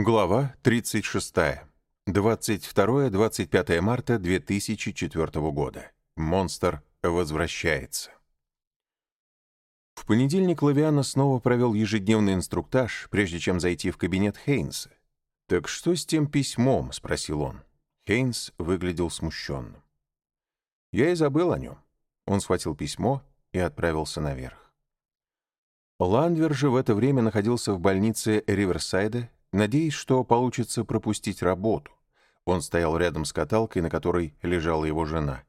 Глава 36. 22-25 марта 2004 года. Монстр возвращается. В понедельник Лавиана снова провел ежедневный инструктаж, прежде чем зайти в кабинет Хейнса. «Так что с тем письмом?» — спросил он. Хейнс выглядел смущенным. «Я и забыл о нем». Он схватил письмо и отправился наверх. Ландвер же в это время находился в больнице Риверсайда надеясь, что получится пропустить работу. Он стоял рядом с каталкой, на которой лежала его жена.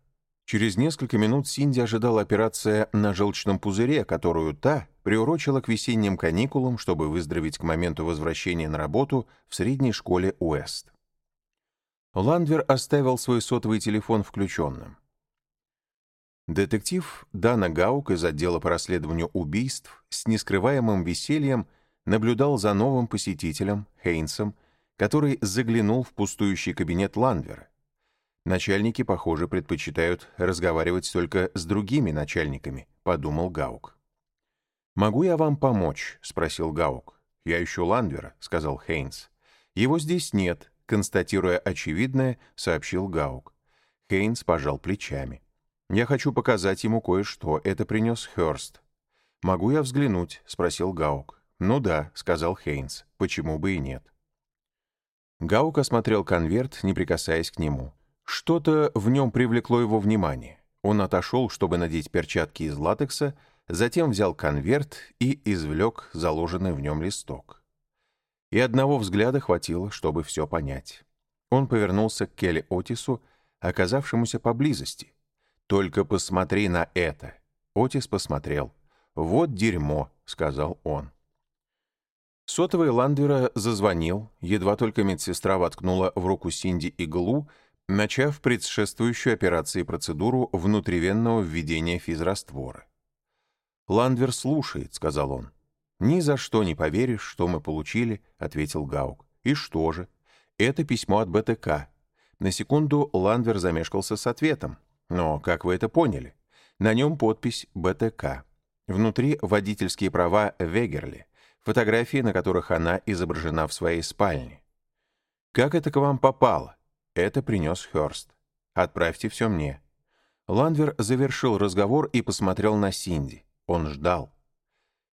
Через несколько минут Синди ожидала операция на желчном пузыре, которую та приурочила к весенним каникулам, чтобы выздороветь к моменту возвращения на работу в средней школе Уэст. Ландвер оставил свой сотовый телефон включенным. Детектив Дана Гаук из отдела по расследованию убийств с нескрываемым весельем наблюдал за новым посетителем, Хейнсом, который заглянул в пустующий кабинет Ландвера. Начальники, похоже, предпочитают разговаривать только с другими начальниками, подумал Гаук. «Могу я вам помочь?» — спросил Гаук. «Я ищу Ландвера», — сказал Хейнс. «Его здесь нет», — констатируя очевидное, сообщил Гаук. Хейнс пожал плечами. «Я хочу показать ему кое-что. Это принес Хёрст». «Могу я взглянуть?» — спросил Гаук. «Ну да», — сказал Хейнс, — «почему бы и нет». Гаук осмотрел конверт, не прикасаясь к нему. Что-то в нем привлекло его внимание. Он отошел, чтобы надеть перчатки из латекса, затем взял конверт и извлек заложенный в нем листок. И одного взгляда хватило, чтобы все понять. Он повернулся к Келли Отису, оказавшемуся поблизости. «Только посмотри на это!» Отис посмотрел. «Вот дерьмо», — сказал он. Сотовый Ландвера зазвонил, едва только медсестра воткнула в руку Синди иглу, начав предшествующую операции процедуру внутривенного введения физраствора. «Ландвер слушает», — сказал он. «Ни за что не поверишь, что мы получили», — ответил Гаук. «И что же? Это письмо от БТК». На секунду Ландвер замешкался с ответом. «Но как вы это поняли?» На нем подпись «БТК». Внутри водительские права Вегерли фотографии, на которых она изображена в своей спальне. «Как это к вам попало?» «Это принес Хёрст. Отправьте все мне». Ландвер завершил разговор и посмотрел на Синди. Он ждал.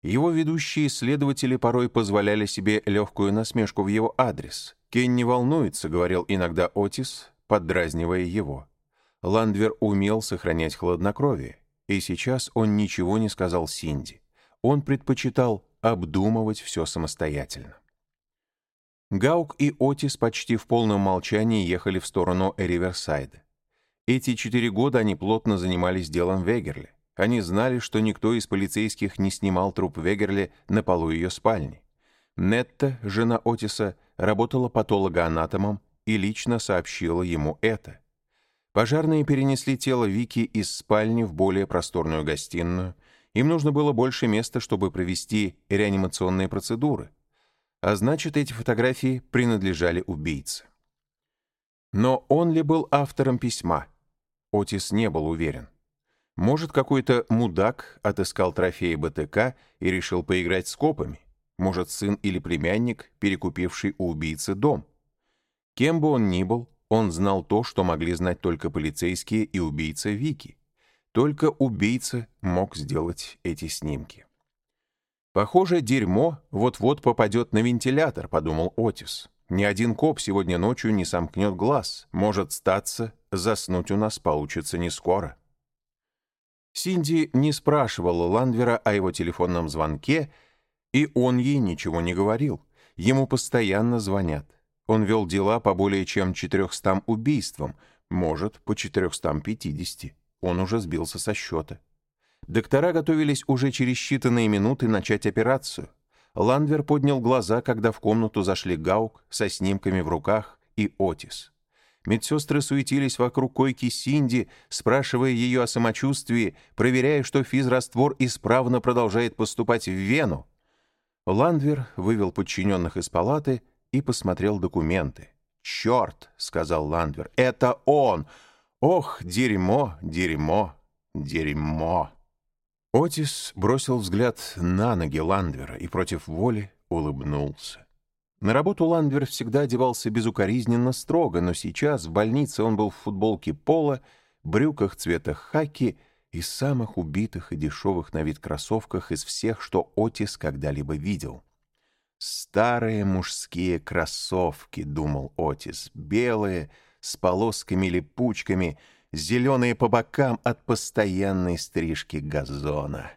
Его ведущие исследователи порой позволяли себе легкую насмешку в его адрес. «Кен не волнуется», — говорил иногда Отис, поддразнивая его. Ландвер умел сохранять хладнокровие, и сейчас он ничего не сказал Синди. Он предпочитал обдумывать все самостоятельно. Гаук и Отис почти в полном молчании ехали в сторону Риверсайда. Эти четыре года они плотно занимались делом Вегерли. Они знали, что никто из полицейских не снимал труп Вегерли на полу ее спальни. Нетта, жена Отиса, работала патологоанатомом и лично сообщила ему это. Пожарные перенесли тело Вики из спальни в более просторную гостиную, им нужно было больше места, чтобы провести реанимационные процедуры. А значит, эти фотографии принадлежали убийце. Но он ли был автором письма? Отис не был уверен. Может, какой-то мудак отыскал трофеи БТК и решил поиграть с копами? Может, сын или племянник, перекупивший у убийцы дом? Кем бы он ни был, он знал то, что могли знать только полицейские и убийца Вики. Только убийца мог сделать эти снимки. «Похоже, дерьмо вот-вот попадет на вентилятор», — подумал Отис. «Ни один коп сегодня ночью не сомкнет глаз. Может статься, заснуть у нас получится не скоро». Синди не спрашивала Ландвера о его телефонном звонке, и он ей ничего не говорил. Ему постоянно звонят. Он вел дела по более чем 400 убийствам, может, по 450. Он уже сбился со счета. Доктора готовились уже через считанные минуты начать операцию. Ландвер поднял глаза, когда в комнату зашли Гаук со снимками в руках и Отис. Медсестры суетились вокруг койки Синди, спрашивая ее о самочувствии, проверяя, что физраствор исправно продолжает поступать в вену. Ландвер вывел подчиненных из палаты и посмотрел документы. «Черт!» — сказал Ландвер. «Это он! Ох, дерьмо, дерьмо, дерьмо. Отис бросил взгляд на ноги Ландвера и против воли улыбнулся. На работу Ландвер всегда одевался безукоризненно строго, но сейчас в больнице он был в футболке пола, брюках цвета хаки и самых убитых и дешевых на вид кроссовках из всех, что Отис когда-либо видел. «Старые мужские кроссовки», — думал Отис, — «белые, с полосками-липучками, зеленые по бокам от постоянной стрижки газона».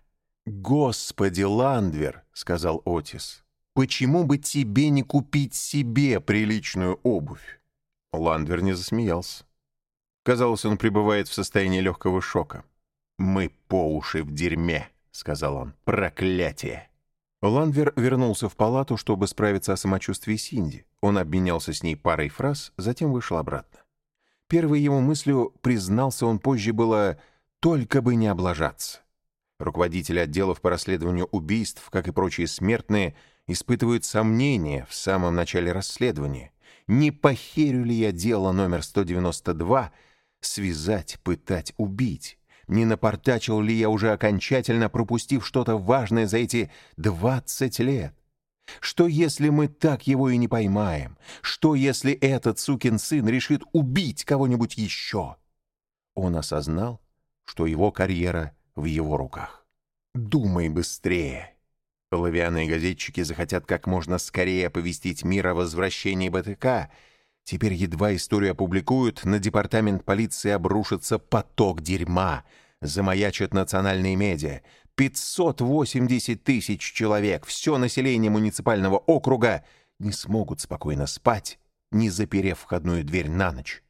«Господи, Ландвер», — сказал Отис, — «почему бы тебе не купить себе приличную обувь?» Ландвер не засмеялся. Казалось, он пребывает в состоянии легкого шока. «Мы по уши в дерьме», — сказал он. «Проклятие!» Ландвер вернулся в палату, чтобы справиться о самочувствии Синди. Он обменялся с ней парой фраз, затем вышел обратно. Первой его мыслью, признался он позже, было «только бы не облажаться». Руководители отделов по расследованию убийств, как и прочие смертные, испытывают сомнения в самом начале расследования. Не похерю ли я дело номер 192 связать, пытать, убить? Не напортачил ли я уже окончательно, пропустив что-то важное за эти 20 лет? Что если мы так его и не поймаем? Что если этот сукин сын решит убить кого-нибудь еще? Он осознал, что его карьера в его руках. Думай быстрее. Лавианы газетчики захотят как можно скорее оповестить мир о возвращении БТК. Теперь едва историю опубликуют, на департамент полиции обрушится поток дерьма — замаячат национальные медиа. 580 тысяч человек, все население муниципального округа, не смогут спокойно спать, не заперев входную дверь на ночь.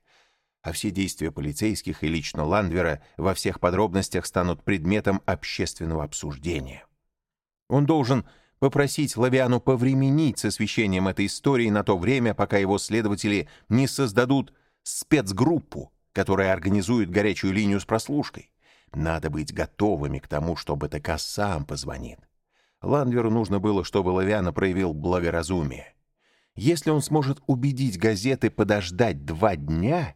А все действия полицейских и лично Ландвера во всех подробностях станут предметом общественного обсуждения. Он должен попросить Лавиану повременить с освещением этой истории на то время, пока его следователи не создадут спецгруппу, которая организует горячую линию с прослушкой. Надо быть готовыми к тому, что БТК сам позвонит. Ландверу нужно было, чтобы Лавиана проявил благоразумие. Если он сможет убедить газеты подождать два дня,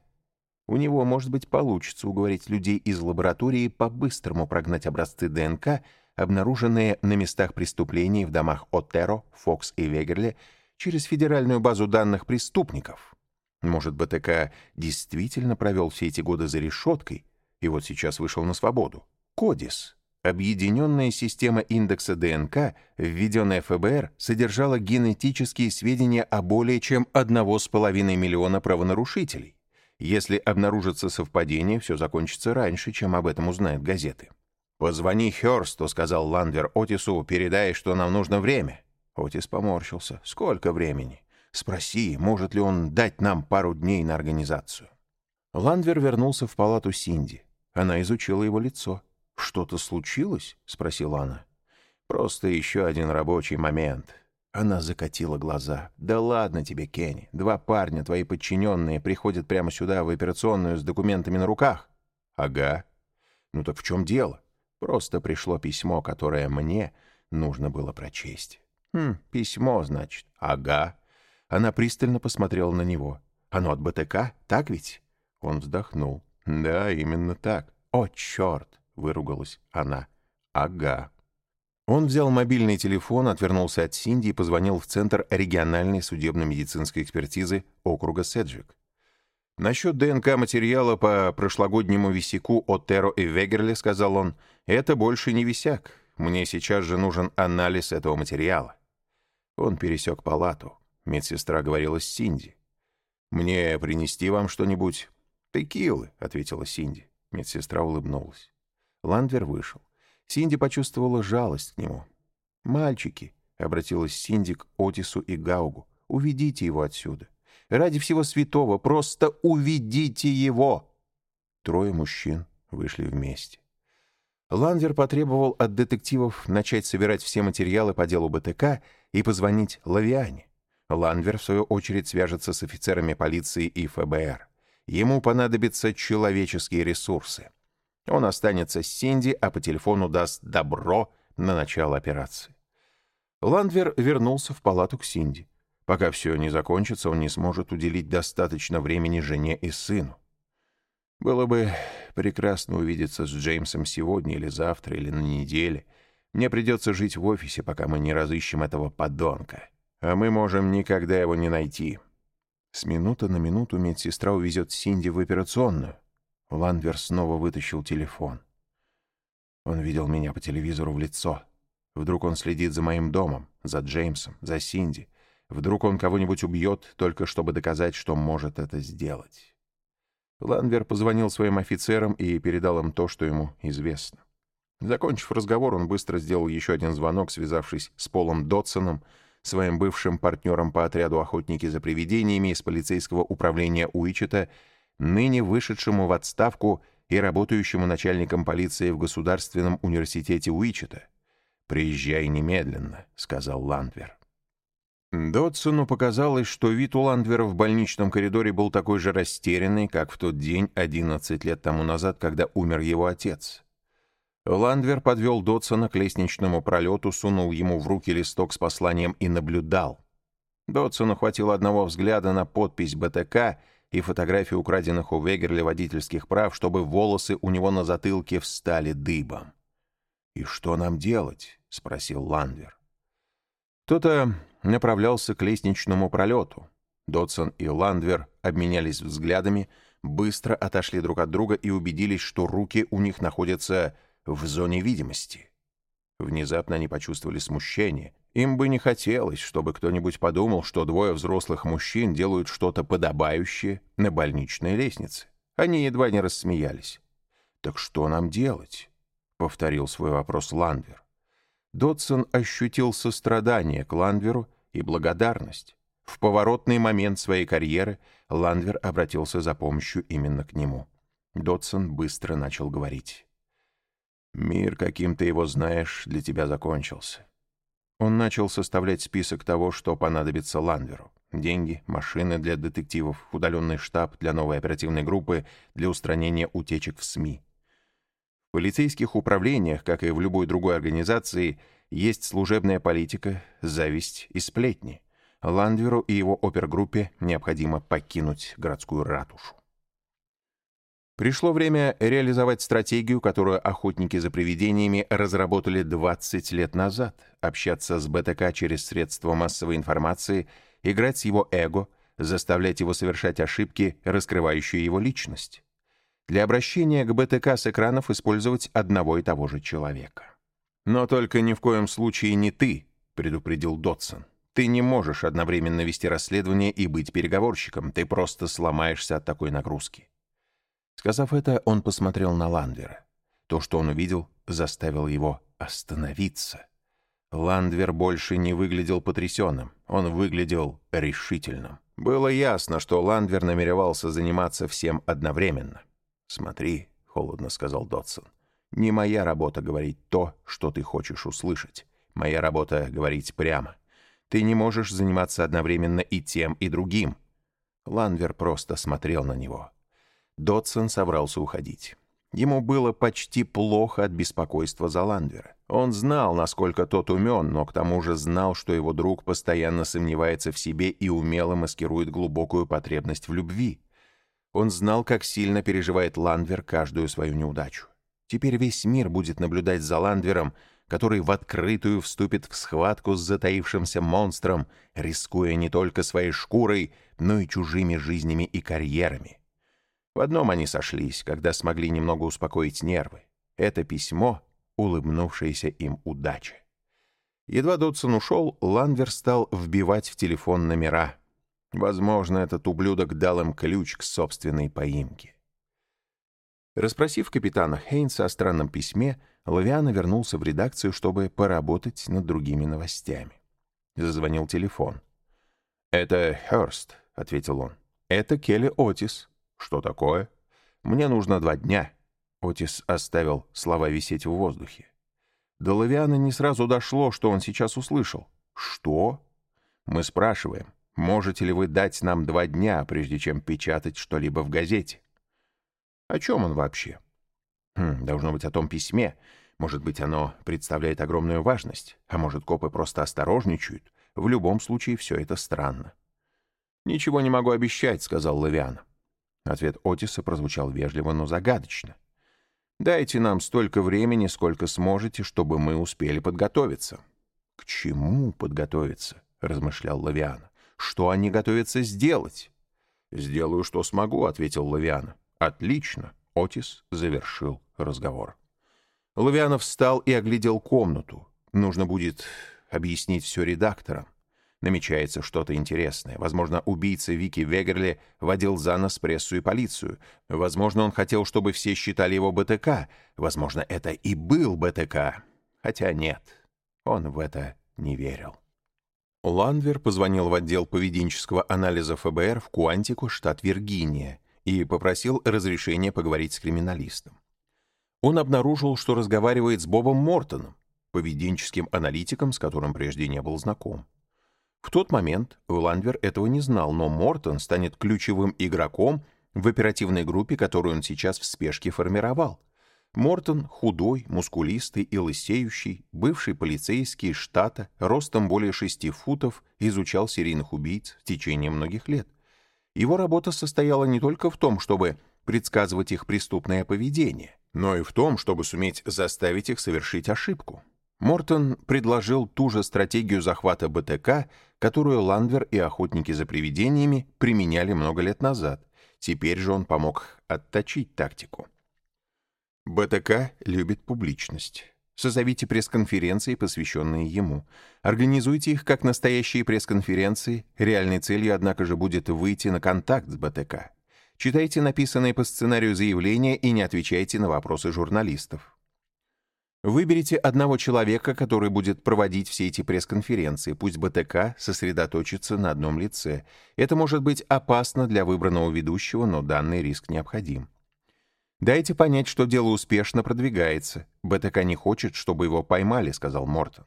у него, может быть, получится уговорить людей из лаборатории по-быстрому прогнать образцы ДНК, обнаруженные на местах преступлений в домах Отеро, Фокс и Вегерле, через федеральную базу данных преступников. Может, БТК действительно провел все эти годы за решеткой, и вот сейчас вышел на свободу. Кодис. Объединенная система индекса ДНК, введенная ФБР, содержала генетические сведения о более чем 1,5 миллиона правонарушителей. Если обнаружится совпадение, все закончится раньше, чем об этом узнают газеты. «Позвони Хёрсту», — сказал Ландвер Отису, — «передай, что нам нужно время». Отис поморщился. «Сколько времени?» «Спроси, может ли он дать нам пару дней на организацию». Ландвер вернулся в палату Синди. Она изучила его лицо. «Что-то случилось?» — спросила она. «Просто еще один рабочий момент». Она закатила глаза. «Да ладно тебе, Кенни. Два парня, твои подчиненные, приходят прямо сюда, в операционную, с документами на руках». «Ага». «Ну так в чем дело?» «Просто пришло письмо, которое мне нужно было прочесть». «Хм, письмо, значит». «Ага». Она пристально посмотрела на него. «Оно от БТК, так ведь?» Он вздохнул. «Да, именно так». «О, черт!» — выругалась она. «Ага». Он взял мобильный телефон, отвернулся от Синди и позвонил в Центр региональной судебно-медицинской экспертизы округа Седжвик. «Насчет ДНК-материала по прошлогоднему висяку Отеро и Вегерле, — сказал он, — это больше не висяк. Мне сейчас же нужен анализ этого материала». Он пересек палату. Медсестра говорила с Синди. «Мне принести вам что-нибудь?» «Текилы», — ответила Синди. Медсестра улыбнулась. Ландвер вышел. Синди почувствовала жалость к нему. «Мальчики», — обратилась Синди к Отису и Гаугу, — «уведите его отсюда. Ради всего святого, просто уведите его!» Трое мужчин вышли вместе. Ландвер потребовал от детективов начать собирать все материалы по делу БТК и позвонить Лавиане. Ландвер, в свою очередь, свяжется с офицерами полиции и ФБР. Ему понадобятся человеческие ресурсы. Он останется с Синди, а по телефону даст добро на начало операции. Ландвер вернулся в палату к Синди. Пока все не закончится, он не сможет уделить достаточно времени жене и сыну. Было бы прекрасно увидеться с Джеймсом сегодня или завтра, или на неделе. Мне придется жить в офисе, пока мы не разыщем этого подонка. а мы можем никогда его не найти. С минуты на минуту медсестра увезет Синди в операционную. Ландвер снова вытащил телефон. Он видел меня по телевизору в лицо. Вдруг он следит за моим домом, за Джеймсом, за Синди. Вдруг он кого-нибудь убьет, только чтобы доказать, что может это сделать. Ландвер позвонил своим офицерам и передал им то, что ему известно. Закончив разговор, он быстро сделал еще один звонок, связавшись с Полом Дотсоном, своим бывшим партнером по отряду «Охотники за привидениями» из полицейского управления Уичета, ныне вышедшему в отставку и работающему начальником полиции в Государственном университете Уичета. «Приезжай немедленно», — сказал Ландвер. Дотсону показалось, что вид Ландвера в больничном коридоре был такой же растерянный, как в тот день 11 лет тому назад, когда умер его отец. Ландвер подвел Дотсона к лестничному пролету, сунул ему в руки листок с посланием и наблюдал. Дотсону хватило одного взгляда на подпись БТК и фотографию украденных у Вегерли водительских прав, чтобы волосы у него на затылке встали дыбом. «И что нам делать?» — спросил Ландвер. Кто-то направлялся к лестничному пролету. Дотсон и Ландвер обменялись взглядами, быстро отошли друг от друга и убедились, что руки у них находятся в зоне видимости. Внезапно они почувствовали смущение. Им бы не хотелось, чтобы кто-нибудь подумал, что двое взрослых мужчин делают что-то подобающее на больничной лестнице. Они едва не рассмеялись. «Так что нам делать?» — повторил свой вопрос Ландвер. Додсон ощутил сострадание к Ландверу и благодарность. В поворотный момент своей карьеры Ландвер обратился за помощью именно к нему. Додсон быстро начал говорить. Мир, каким ты его знаешь, для тебя закончился. Он начал составлять список того, что понадобится Ланверу. Деньги, машины для детективов, удаленный штаб для новой оперативной группы для устранения утечек в СМИ. Полицейских управлениях, как и в любой другой организации, есть служебная политика, зависть и сплетни. Ландверу и его опергруппе необходимо покинуть городскую ратушу. Пришло время реализовать стратегию, которую охотники за привидениями разработали 20 лет назад, общаться с БТК через средства массовой информации, играть с его эго, заставлять его совершать ошибки, раскрывающие его личность. Для обращения к БТК с экранов использовать одного и того же человека. «Но только ни в коем случае не ты», — предупредил Дотсон. «Ты не можешь одновременно вести расследование и быть переговорщиком, ты просто сломаешься от такой нагрузки». Сказав это, он посмотрел на Ландвера. То, что он увидел, заставило его остановиться. Ландвер больше не выглядел потрясенным, он выглядел решительным. Было ясно, что Ландвер намеревался заниматься всем одновременно. «Смотри», — холодно сказал Дотсон, — «не моя работа говорить то, что ты хочешь услышать. Моя работа — говорить прямо. Ты не можешь заниматься одновременно и тем, и другим». Ландвер просто смотрел на него. Дотсон собрался уходить. Ему было почти плохо от беспокойства за Ландвера. Он знал, насколько тот умен, но к тому же знал, что его друг постоянно сомневается в себе и умело маскирует глубокую потребность в любви. Он знал, как сильно переживает Ландвер каждую свою неудачу. Теперь весь мир будет наблюдать за Ландвером, который в открытую вступит в схватку с затаившимся монстром, рискуя не только своей шкурой, но и чужими жизнями и карьерами. В одном они сошлись, когда смогли немного успокоить нервы. Это письмо, улыбнувшееся им удача. Едва Додсон ушел, Ланвер стал вбивать в телефон номера. Возможно, этот ублюдок дал им ключ к собственной поимке. Расспросив капитана Хейнса о странном письме, Лавиана вернулся в редакцию, чтобы поработать над другими новостями. Зазвонил телефон. «Это Хёрст», — ответил он. «Это Келли Отис». «Что такое?» «Мне нужно два дня». Отис оставил слова висеть в воздухе. До Лавиана не сразу дошло, что он сейчас услышал. «Что?» «Мы спрашиваем, можете ли вы дать нам два дня, прежде чем печатать что-либо в газете?» «О чем он вообще?» хм, «Должно быть о том письме. Может быть, оно представляет огромную важность, а может, копы просто осторожничают. В любом случае, все это странно». «Ничего не могу обещать», — сказал Лавиан. Ответ Отиса прозвучал вежливо, но загадочно. «Дайте нам столько времени, сколько сможете, чтобы мы успели подготовиться». «К чему подготовиться?» размышлял Лавиана. «Что они готовятся сделать?» «Сделаю, что смогу», — ответил Лавиана. «Отлично», — Отис завершил разговор. Лавианов встал и оглядел комнату. Нужно будет объяснить все редакторам. Намечается что-то интересное. Возможно, убийца Вики Вегерли водил за нос прессу и полицию. Возможно, он хотел, чтобы все считали его БТК. Возможно, это и был БТК. Хотя нет, он в это не верил. Ландвер позвонил в отдел поведенческого анализа ФБР в Куантику, штат Виргиния, и попросил разрешения поговорить с криминалистом. Он обнаружил, что разговаривает с Бобом Мортоном, поведенческим аналитиком, с которым прежде не был знаком. В тот момент Ландвер этого не знал, но Мортон станет ключевым игроком в оперативной группе, которую он сейчас в спешке формировал. Мортон худой, мускулистый и лысеющий, бывший полицейский штата, ростом более шести футов, изучал серийных убийц в течение многих лет. Его работа состояла не только в том, чтобы предсказывать их преступное поведение, но и в том, чтобы суметь заставить их совершить ошибку. Мортон предложил ту же стратегию захвата БТК, которую Ландвер и охотники за привидениями применяли много лет назад. Теперь же он помог отточить тактику. БТК любит публичность. Созовите пресс-конференции, посвященные ему. Организуйте их как настоящие пресс-конференции. Реальной целью, однако же, будет выйти на контакт с БТК. Читайте написанные по сценарию заявления и не отвечайте на вопросы журналистов. Выберите одного человека, который будет проводить все эти пресс-конференции. Пусть БТК сосредоточится на одном лице. Это может быть опасно для выбранного ведущего, но данный риск необходим. «Дайте понять, что дело успешно продвигается. БТК не хочет, чтобы его поймали», — сказал Мортон.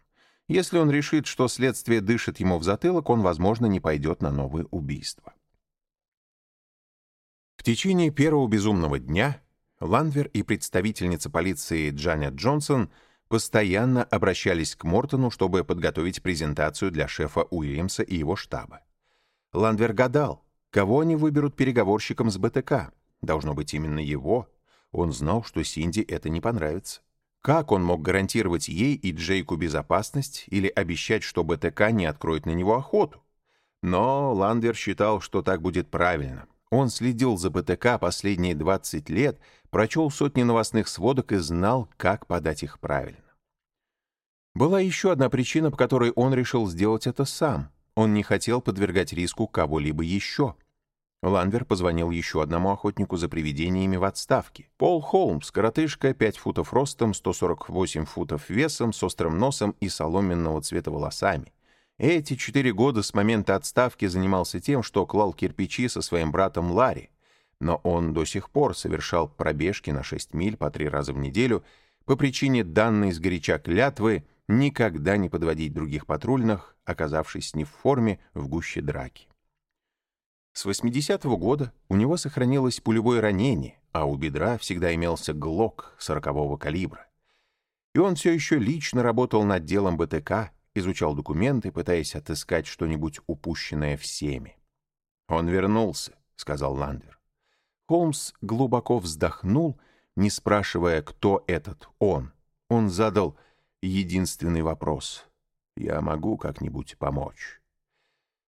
«Если он решит, что следствие дышит ему в затылок, он, возможно, не пойдет на новые убийства». В течение первого безумного дня Ландвер и представительница полиции Джанет Джонсон постоянно обращались к Мортону, чтобы подготовить презентацию для шефа Уильямса и его штаба. Ландвер гадал, кого они выберут переговорщиком с БТК. Должно быть именно его. Он знал, что Синди это не понравится. Как он мог гарантировать ей и Джейку безопасность или обещать, что БТК не откроет на него охоту? Но Ландвер считал, что так будет правильно. Он следил за БТК последние 20 лет, прочел сотни новостных сводок и знал, как подать их правильно. Была еще одна причина, по которой он решил сделать это сам. Он не хотел подвергать риску кого-либо еще. Ланвер позвонил еще одному охотнику за привидениями в отставке. Пол Холмс, коротышка, 5 футов ростом, 148 футов весом, с острым носом и соломенного цвета волосами. Эти четыре года с момента отставки занимался тем, что клал кирпичи со своим братом Ларри, но он до сих пор совершал пробежки на 6 миль по три раза в неделю по причине данной сгоряча клятвы никогда не подводить других патрульных, оказавшись не в форме в гуще драки. С 80-го года у него сохранилось пулевое ранение, а у бедра всегда имелся глок 40-го калибра. И он все еще лично работал над делом БТК, изучал документы, пытаясь отыскать что-нибудь упущенное всеми. «Он вернулся», — сказал Ландер. Холмс глубоко вздохнул, не спрашивая, кто этот «он». Он задал единственный вопрос. «Я могу как-нибудь помочь?»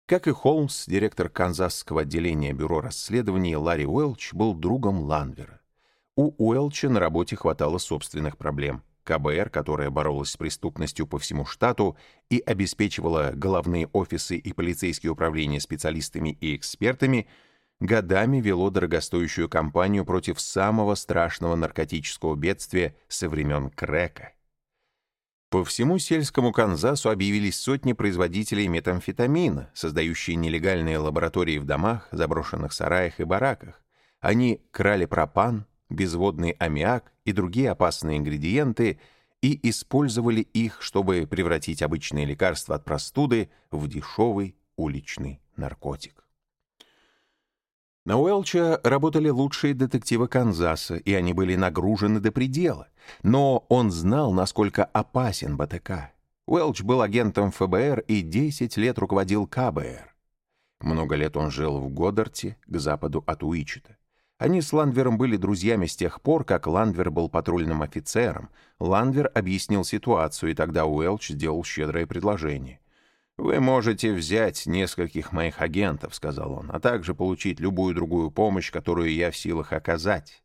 Как и Холмс, директор канзасского отделения бюро расследований Ларри Уэлч был другом Ланвера. У Уэлча на работе хватало собственных проблем. КБР, которая боролась с преступностью по всему штату и обеспечивала головные офисы и полицейские управления специалистами и экспертами, годами вело дорогостоящую кампанию против самого страшного наркотического бедствия со времен Крека. По всему сельскому Канзасу объявились сотни производителей метамфетамина, создающие нелегальные лаборатории в домах, заброшенных сараях и бараках. Они крали пропан, безводный аммиак и другие опасные ингредиенты и использовали их, чтобы превратить обычные лекарства от простуды в дешевый уличный наркотик. На Уэлча работали лучшие детективы Канзаса, и они были нагружены до предела. Но он знал, насколько опасен БТК. Уэлч был агентом ФБР и 10 лет руководил КБР. Много лет он жил в Годдарте, к западу от Уичета. Они с Ландвером были друзьями с тех пор, как Ландвер был патрульным офицером. Ландвер объяснил ситуацию, и тогда Уэлч сделал щедрое предложение. «Вы можете взять нескольких моих агентов», — сказал он, «а также получить любую другую помощь, которую я в силах оказать».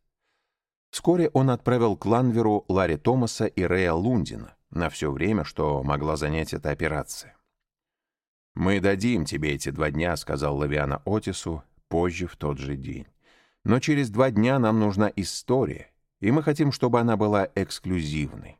Вскоре он отправил к Ланверу Ларри Томаса и Рэя Лундина на все время, что могла занять эта операция. «Мы дадим тебе эти два дня», — сказал Лавиана Отису позже в тот же день. «Но через два дня нам нужна история, и мы хотим, чтобы она была эксклюзивной».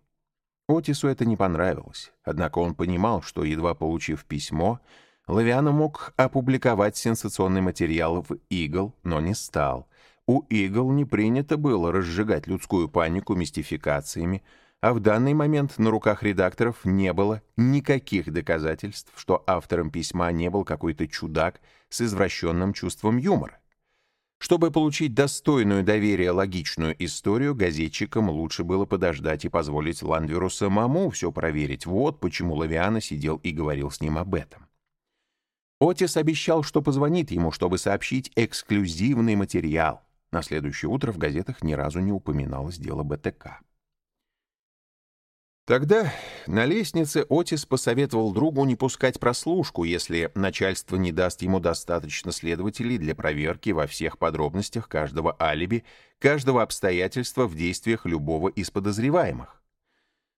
Отису это не понравилось, однако он понимал, что, едва получив письмо, Лавиана мог опубликовать сенсационный материал в «Игл», но не стал. У «Игл» не принято было разжигать людскую панику мистификациями, а в данный момент на руках редакторов не было никаких доказательств, что автором письма не был какой-то чудак с извращенным чувством юмора. Чтобы получить достойную доверия логичную историю, газетчикам лучше было подождать и позволить Ландверу самому все проверить. Вот почему Лавиана сидел и говорил с ним об этом. Отис обещал, что позвонит ему, чтобы сообщить эксклюзивный материал. На следующее утро в газетах ни разу не упоминалось дело БТК. Тогда на лестнице Отис посоветовал другу не пускать прослушку, если начальство не даст ему достаточно следователей для проверки во всех подробностях каждого алиби, каждого обстоятельства в действиях любого из подозреваемых.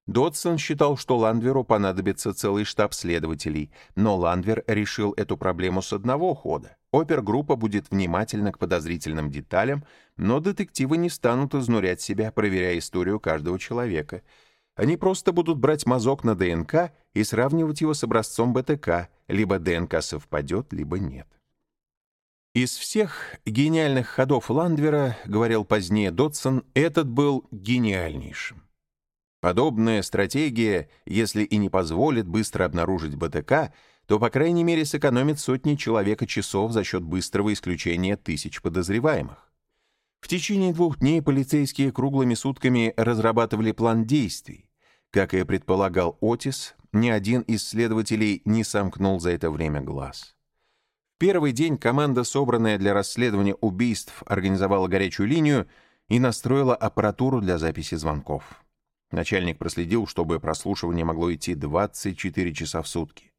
Додсон считал, что Ландверу понадобится целый штаб следователей, но Ландвер решил эту проблему с одного хода. Опергруппа будет внимательна к подозрительным деталям, но детективы не станут изнурять себя, проверяя историю каждого человека — они просто будут брать мазок на ДНК и сравнивать его с образцом БТК, либо ДНК совпадет, либо нет. Из всех гениальных ходов Ландвера, говорил позднее Дотсон, этот был гениальнейшим. Подобная стратегия, если и не позволит быстро обнаружить БТК, то, по крайней мере, сэкономит сотни человека часов за счет быстрого исключения тысяч подозреваемых. В течение двух дней полицейские круглыми сутками разрабатывали план действий. Как и предполагал Отис, ни один из следователей не сомкнул за это время глаз. В первый день команда, собранная для расследования убийств, организовала горячую линию и настроила аппаратуру для записи звонков. Начальник проследил, чтобы прослушивание могло идти 24 часа в сутки.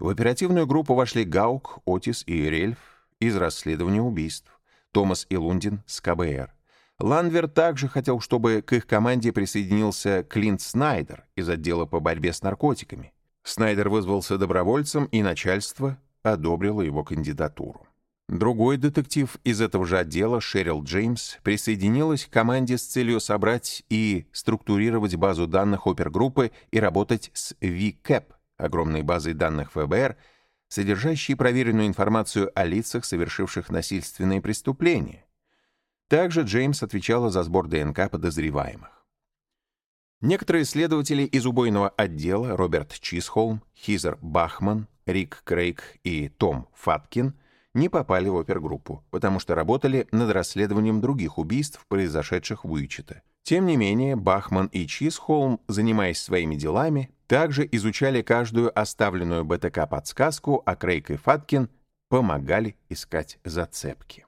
В оперативную группу вошли Гаук, Отис и Рельф из расследования убийств. Томас и Лундин с КБР. Ланвер также хотел, чтобы к их команде присоединился Клинт Снайдер из отдела по борьбе с наркотиками. Снайдер вызвался добровольцем, и начальство одобрило его кандидатуру. Другой детектив из этого же отдела, Шерил Джеймс, присоединилась к команде с целью собрать и структурировать базу данных опергруппы и работать с VCAP, огромной базой данных ФБР, содержащие проверенную информацию о лицах, совершивших насильственные преступления. Также Джеймс отвечала за сбор ДНК подозреваемых. Некоторые следователи из убойного отдела Роберт Чисхолм, Хизер Бахман, Рик Крейг и Том Фаткин не попали в опергруппу, потому что работали над расследованием других убийств, произошедших в Уичете. Тем не менее, Бахман и Чисхолм, занимаясь своими делами, также изучали каждую оставленную БТК подсказку, а Крейг и Фаткин помогали искать зацепки.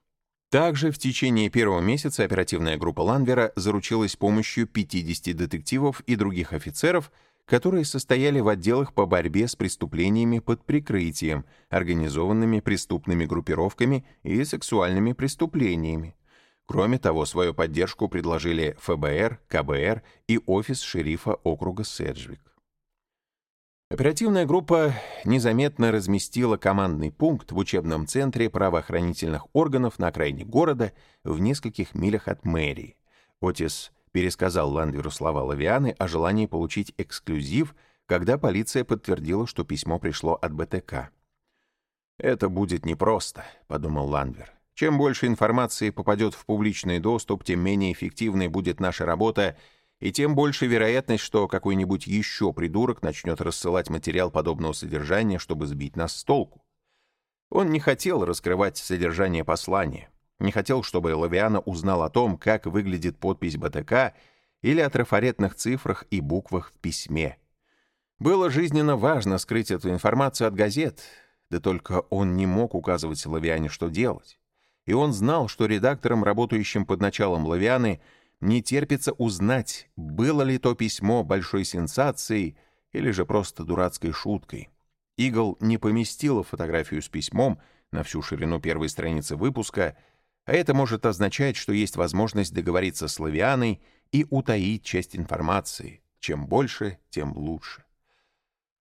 Также в течение первого месяца оперативная группа Ланвера заручилась помощью 50 детективов и других офицеров, которые состояли в отделах по борьбе с преступлениями под прикрытием, организованными преступными группировками и сексуальными преступлениями. Кроме того, свою поддержку предложили ФБР, КБР и офис шерифа округа Седжвик. Оперативная группа незаметно разместила командный пункт в учебном центре правоохранительных органов на окраине города в нескольких милях от мэрии. Отис пересказал Ландверу слова Лавианы о желании получить эксклюзив, когда полиция подтвердила, что письмо пришло от БТК. «Это будет непросто», — подумал Ландвер. «Чем больше информации попадет в публичный доступ, тем менее эффективной будет наша работа и тем больше вероятность, что какой-нибудь еще придурок начнет рассылать материал подобного содержания, чтобы сбить нас с толку. Он не хотел раскрывать содержание послания, не хотел, чтобы Лавиана узнал о том, как выглядит подпись БТК или о трафаретных цифрах и буквах в письме. Было жизненно важно скрыть эту информацию от газет, да только он не мог указывать Лавиане, что делать. И он знал, что редакторам, работающим под началом Лавианы, не терпится узнать, было ли то письмо большой сенсацией или же просто дурацкой шуткой. Игл не поместила фотографию с письмом на всю ширину первой страницы выпуска, а это может означать, что есть возможность договориться с Лавианой и утаить часть информации. Чем больше, тем лучше.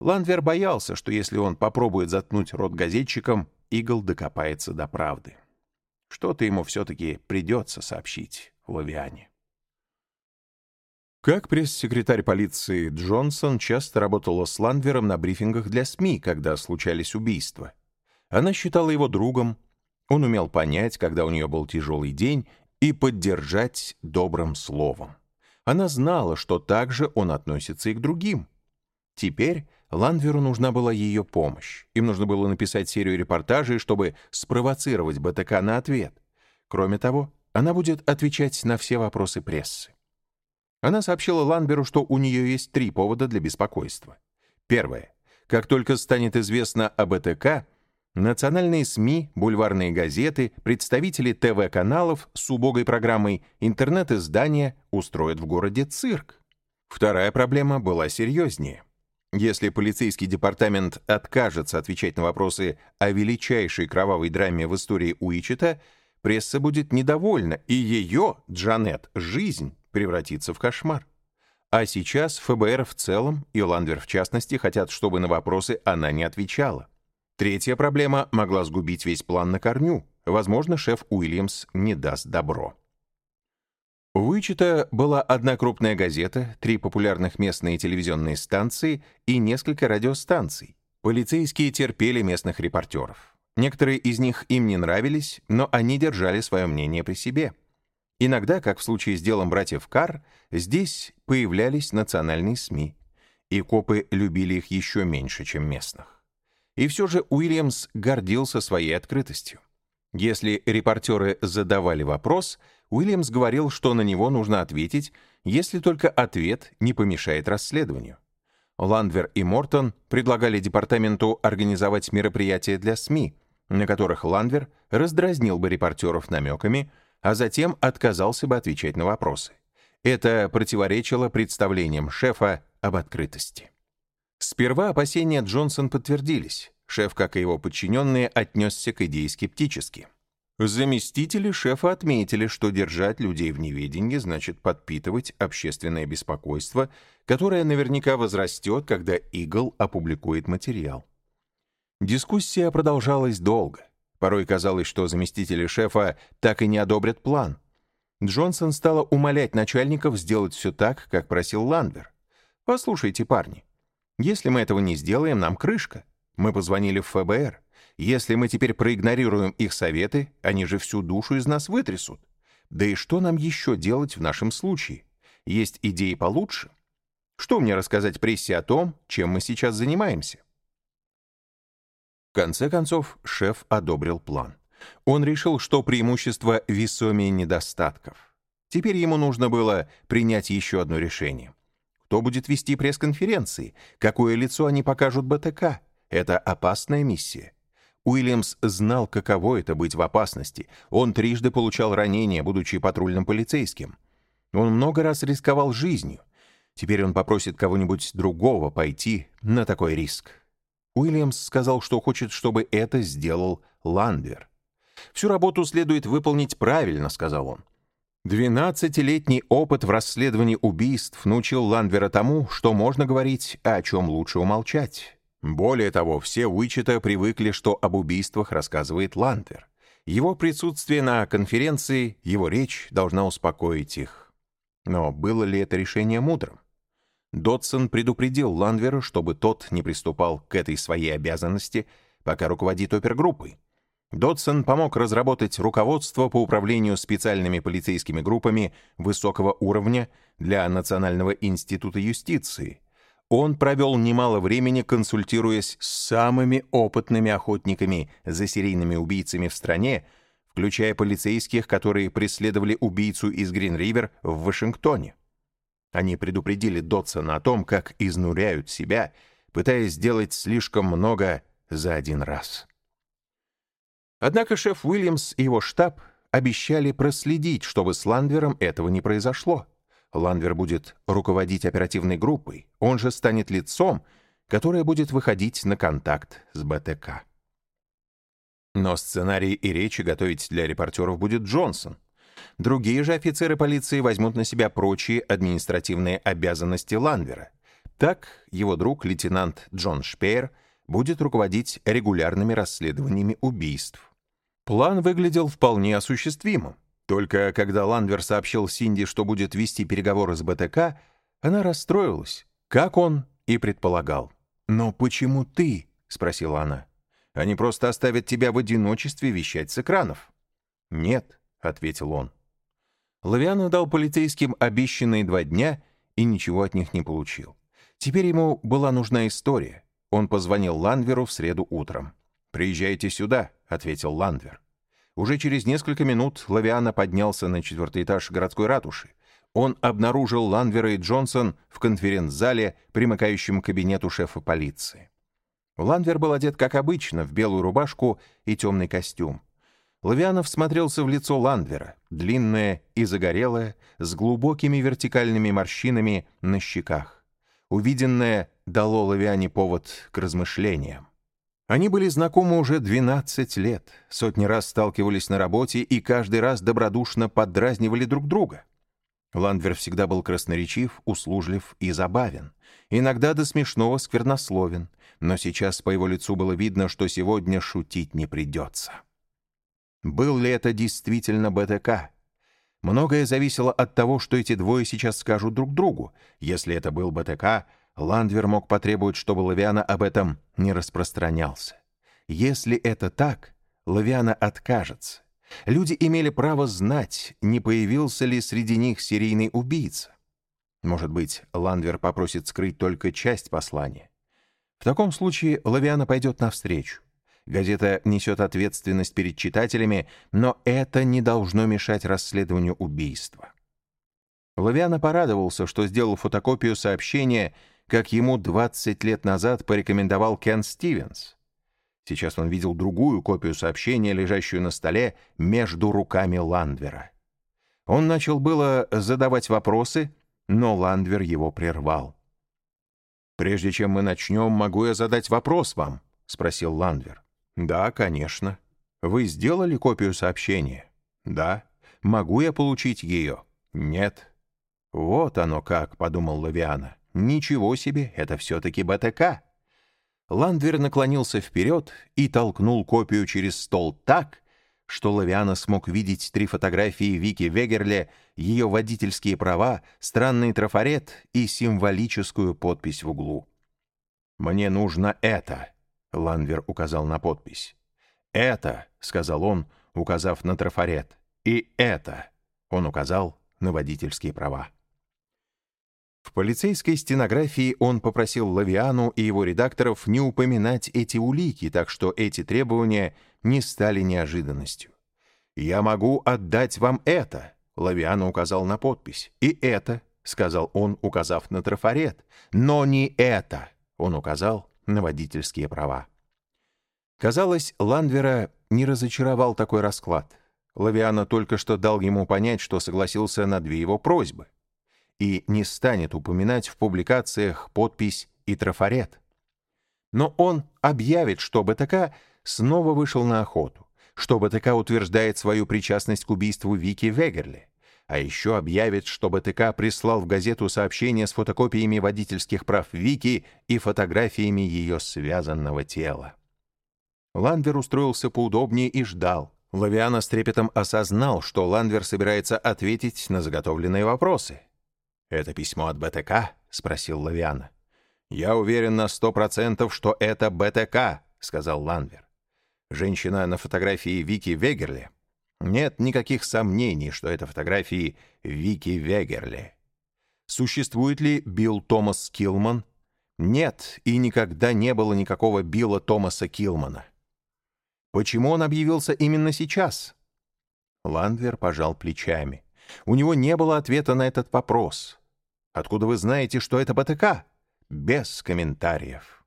Ландвер боялся, что если он попробует заткнуть рот газетчикам, Игл докопается до правды. Что-то ему все-таки придется сообщить Лавиане. Как пресс-секретарь полиции Джонсон часто работала с Ландвером на брифингах для СМИ, когда случались убийства. Она считала его другом, он умел понять, когда у нее был тяжелый день, и поддержать добрым словом. Она знала, что также он относится и к другим. Теперь Ландверу нужна была ее помощь. Им нужно было написать серию репортажей, чтобы спровоцировать БТК на ответ. Кроме того, она будет отвечать на все вопросы прессы. Она сообщила Ландберу, что у нее есть три повода для беспокойства. Первое. Как только станет известно об ЭТК, национальные СМИ, бульварные газеты, представители ТВ-каналов с убогой программой, интернет-издания устроят в городе цирк. Вторая проблема была серьезнее. Если полицейский департамент откажется отвечать на вопросы о величайшей кровавой драме в истории Уичета, пресса будет недовольна, и ее, Джанет, жизнь превратится в кошмар. А сейчас ФБР в целом и Ландвер в частности хотят, чтобы на вопросы она не отвечала. Третья проблема могла сгубить весь план на корню. Возможно, шеф Уильямс не даст добро. У Уичета была одна крупная газета, три популярных местные телевизионные станции и несколько радиостанций. Полицейские терпели местных репортеров. Некоторые из них им не нравились, но они держали свое мнение при себе. Иногда, как в случае с делом братьев Кар, здесь появлялись национальные СМИ, и копы любили их еще меньше, чем местных. И все же Уильямс гордился своей открытостью. Если репортеры задавали вопрос, Уильямс говорил, что на него нужно ответить, если только ответ не помешает расследованию. Ландвер и Мортон предлагали департаменту организовать мероприятия для СМИ, на которых Ландвер раздразнил бы репортеров намеками, а затем отказался бы отвечать на вопросы. Это противоречило представлениям шефа об открытости. Сперва опасения Джонсон подтвердились. Шеф, как и его подчиненные, отнесся к идее скептически. Заместители шефа отметили, что держать людей в неведении значит подпитывать общественное беспокойство, которое наверняка возрастет, когда Игл опубликует материал. Дискуссия продолжалась долго. Порой казалось, что заместители шефа так и не одобрят план. Джонсон стала умолять начальников сделать все так, как просил Ландвер. «Послушайте, парни, если мы этого не сделаем, нам крышка. Мы позвонили в ФБР. Если мы теперь проигнорируем их советы, они же всю душу из нас вытрясут. Да и что нам еще делать в нашем случае? Есть идеи получше? Что мне рассказать прессе о том, чем мы сейчас занимаемся? В конце концов, шеф одобрил план. Он решил, что преимущество весомее недостатков. Теперь ему нужно было принять еще одно решение. Кто будет вести пресс-конференции? Какое лицо они покажут БТК? Это опасная миссия. Уильямс знал, каково это быть в опасности. Он трижды получал ранения, будучи патрульным полицейским. Он много раз рисковал жизнью. Теперь он попросит кого-нибудь другого пойти на такой риск. Уильямс сказал, что хочет, чтобы это сделал Ландвер. «Всю работу следует выполнить правильно», — сказал он. Двенадцатилетний опыт в расследовании убийств научил Ландвера тому, что можно говорить, а о чем лучше умолчать. Более того, все Уичета привыкли, что об убийствах рассказывает Ландвер. Его присутствие на конференции, его речь должна успокоить их. Но было ли это решение мудрым? Дотсон предупредил Ландвера, чтобы тот не приступал к этой своей обязанности, пока руководит опергруппой. Дотсон помог разработать руководство по управлению специальными полицейскими группами высокого уровня для Национального института юстиции, он провел немало времени, консультируясь с самыми опытными охотниками за серийными убийцами в стране, включая полицейских, которые преследовали убийцу из Грин-Ривер в Вашингтоне. Они предупредили Дотсона о том, как изнуряют себя, пытаясь сделать слишком много за один раз. Однако шеф Уильямс и его штаб обещали проследить, чтобы с Ландвером этого не произошло. Ланвер будет руководить оперативной группой, он же станет лицом, которая будет выходить на контакт с БТК. Но сценарий и речи готовить для репортеров будет Джонсон. Другие же офицеры полиции возьмут на себя прочие административные обязанности Ланвера. Так его друг, лейтенант Джон Шпеер, будет руководить регулярными расследованиями убийств. План выглядел вполне осуществимым. Только когда Ланвер сообщил Синди, что будет вести переговоры с БТК, она расстроилась, как он и предполагал. «Но почему ты?» — спросила она. «Они просто оставят тебя в одиночестве вещать с экранов». «Нет», — ответил он. Лавиана дал полицейским обещанные два дня и ничего от них не получил. Теперь ему была нужна история. Он позвонил Ландверу в среду утром. «Приезжайте сюда», — ответил Ландвер. Уже через несколько минут Лавиана поднялся на четвертый этаж городской ратуши. Он обнаружил Ландвера и Джонсон в конференц-зале, примыкающем к кабинету шефа полиции. Ландвер был одет, как обычно, в белую рубашку и темный костюм. Лавианов смотрелся в лицо Ландвера, длинное и загорелое, с глубокими вертикальными морщинами на щеках. Увиденное дало Лавиане повод к размышлениям. Они были знакомы уже 12 лет, сотни раз сталкивались на работе и каждый раз добродушно поддразнивали друг друга. Ландвер всегда был красноречив, услужлив и забавен, иногда до смешного сквернословен, но сейчас по его лицу было видно, что сегодня шутить не придется. Был ли это действительно БТК? Многое зависело от того, что эти двое сейчас скажут друг другу. Если это был БТК, Ландвер мог потребовать, чтобы Лавиана об этом не распространялся. Если это так, Лавиана откажется. Люди имели право знать, не появился ли среди них серийный убийца. Может быть, Ландвер попросит скрыть только часть послания. В таком случае Лавиана пойдет навстречу. Газета несет ответственность перед читателями, но это не должно мешать расследованию убийства. Лавиана порадовался, что сделал фотокопию сообщения как ему 20 лет назад порекомендовал Кен Стивенс. Сейчас он видел другую копию сообщения, лежащую на столе между руками Ландвера. Он начал было задавать вопросы, но Ландвер его прервал. «Прежде чем мы начнем, могу я задать вопрос вам?» — спросил Ландвер. «Да, конечно. Вы сделали копию сообщения?» «Да. Могу я получить ее?» «Нет». «Вот оно как», — подумал Лавиана. Ничего себе, это все-таки БТК. Ландвер наклонился вперед и толкнул копию через стол так, что Лавиана смог видеть три фотографии Вики Вегерле, ее водительские права, странный трафарет и символическую подпись в углу. «Мне нужно это», — Ландвер указал на подпись. «Это», — сказал он, указав на трафарет. «И это», — он указал на водительские права. В полицейской стенографии он попросил Лавиану и его редакторов не упоминать эти улики, так что эти требования не стали неожиданностью. «Я могу отдать вам это», — Лавиану указал на подпись, «и это», — сказал он, указав на трафарет, «но не это», — он указал на водительские права. Казалось, Ландвера не разочаровал такой расклад. Лавиана только что дал ему понять, что согласился на две его просьбы — и не станет упоминать в публикациях подпись и трафарет. Но он объявит, что БТК снова вышел на охоту, что БТК утверждает свою причастность к убийству Вики Вегерли, а еще объявит, что БТК прислал в газету сообщение с фотокопиями водительских прав Вики и фотографиями ее связанного тела. Ландвер устроился поудобнее и ждал. Лавиана с трепетом осознал, что Ландвер собирается ответить на заготовленные вопросы. «Это письмо от БТК?» — спросил Лавиана. «Я уверен на сто процентов, что это БТК», — сказал Ланвер. «Женщина на фотографии Вики Вегерли?» «Нет никаких сомнений, что это фотографии Вики Вегерли». «Существует ли Билл Томас Килман?» «Нет, и никогда не было никакого Билла Томаса Килмана». «Почему он объявился именно сейчас?» Ландвер пожал плечами. У него не было ответа на этот вопрос. Откуда вы знаете, что это БТК? Без комментариев.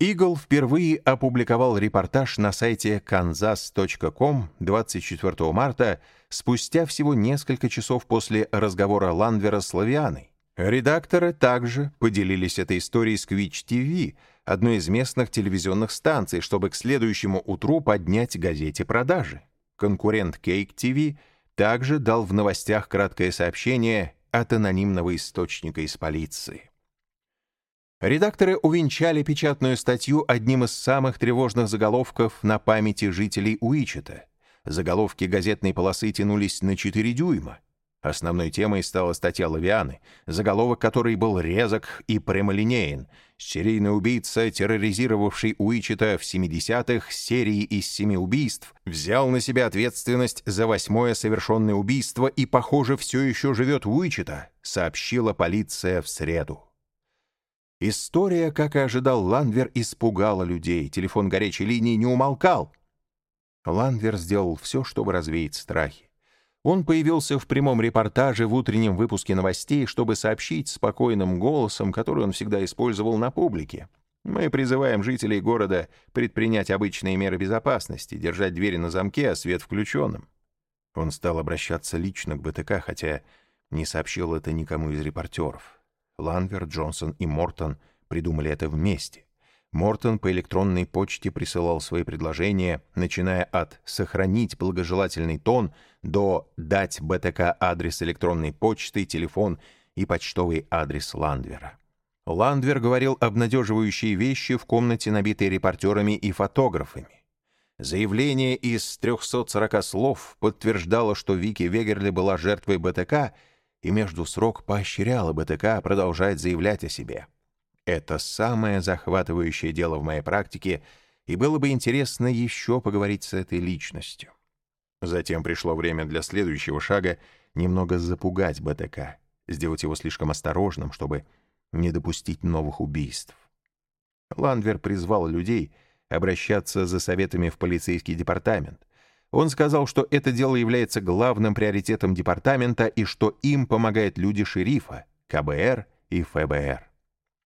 Игл впервые опубликовал репортаж на сайте kansas.com 24 марта, спустя всего несколько часов после разговора Ландвера с Лавианой. Редакторы также поделились этой историей с Quitch TV, одной из местных телевизионных станций, чтобы к следующему утру поднять газете продажи. Конкурент Cake TV также дал в новостях краткое сообщение от анонимного источника из полиции. Редакторы увенчали печатную статью одним из самых тревожных заголовков на памяти жителей Уичета. Заголовки газетной полосы тянулись на 4 дюйма. Основной темой стала статья Лавианы, заголовок которой был резок и прямолинеен. Серийный убийца, терроризировавший Уичета в 70-х серии из семи убийств, взял на себя ответственность за восьмое совершенное убийство и, похоже, все еще живет в Уичета, сообщила полиция в среду. История, как и ожидал Ланвер, испугала людей. Телефон горячей линии не умолкал. Ланвер сделал все, чтобы развеять страхи. Он появился в прямом репортаже в утреннем выпуске новостей, чтобы сообщить спокойным голосом, который он всегда использовал на публике. Мы призываем жителей города предпринять обычные меры безопасности, держать двери на замке, а свет включенным. Он стал обращаться лично к БТК, хотя не сообщил это никому из репортеров. Ланвер, Джонсон и Мортон придумали это вместе. Мортон по электронной почте присылал свои предложения, начиная от «сохранить благожелательный тон» до «дать БТК адрес электронной почты, телефон и почтовый адрес Ландвера». Ландвер говорил обнадеживающие вещи в комнате, набитой репортерами и фотографами. Заявление из 340 слов подтверждало, что Вики Вегерли была жертвой БТК и между срок поощряла БТК продолжать заявлять о себе. Это самое захватывающее дело в моей практике, и было бы интересно еще поговорить с этой личностью. Затем пришло время для следующего шага немного запугать БТК, сделать его слишком осторожным, чтобы не допустить новых убийств. Ландвер призвал людей обращаться за советами в полицейский департамент. Он сказал, что это дело является главным приоритетом департамента и что им помогают люди шерифа, КБР и ФБР.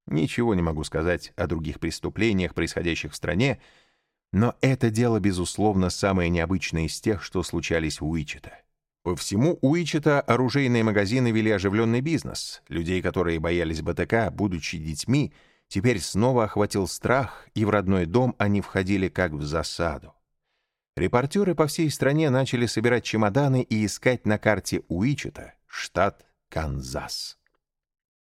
Ничего не могу сказать о других преступлениях, происходящих в стране, но это дело, безусловно, самое необычное из тех, что случались в Уичета. По всему Уичета оружейные магазины вели оживленный бизнес. Людей, которые боялись БТК, будучи детьми, теперь снова охватил страх, и в родной дом они входили как в засаду. Репортеры по всей стране начали собирать чемоданы и искать на карте Уичета штат Канзас.